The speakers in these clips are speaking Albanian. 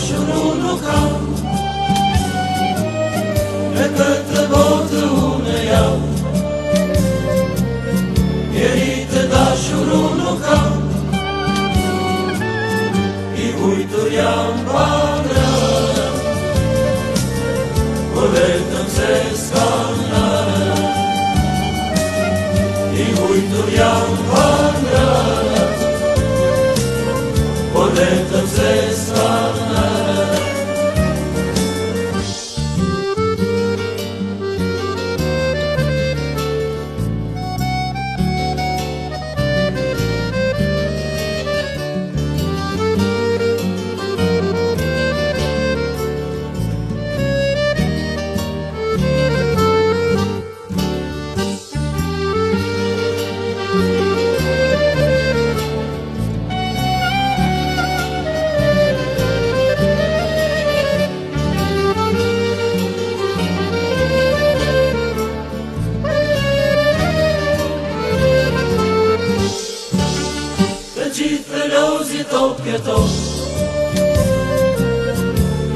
churu no cão É que te bote o neão E aí te dá churu no cão E muito leão padrão Poder tão se escondar E muito leão padrão topietò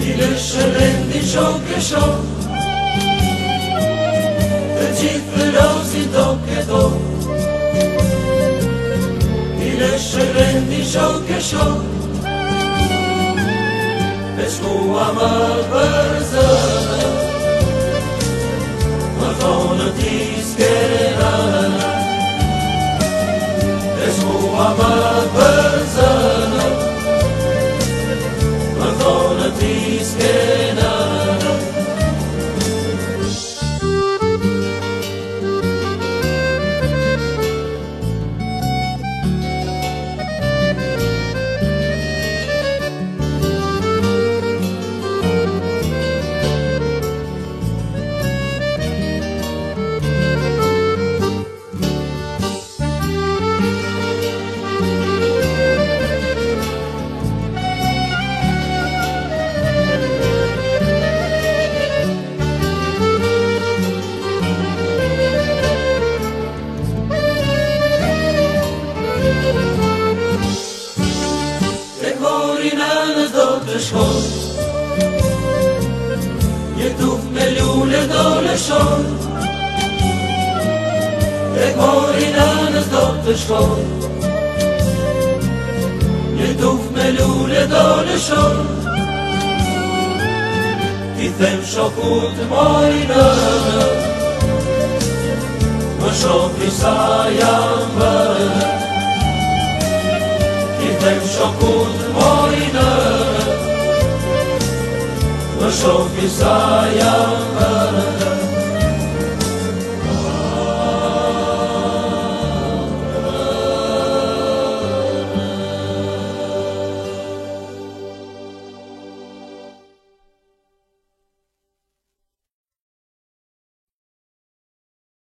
Ti lëshë rendi qokë shokë Të gjithë të rozi toke do Ti lëshë rendi qokë shokë Peshkua më përzë Më thonë ti s'kera Peshkua më përzë të shkoj Jetu me lule do në shkoj Dhe mori në në do të shkoj Jetu me lule do në shkoj Ti them shokut të mori në në Më shoki sa jam bërë Ti them shokut të mori شوفي سايا بلدك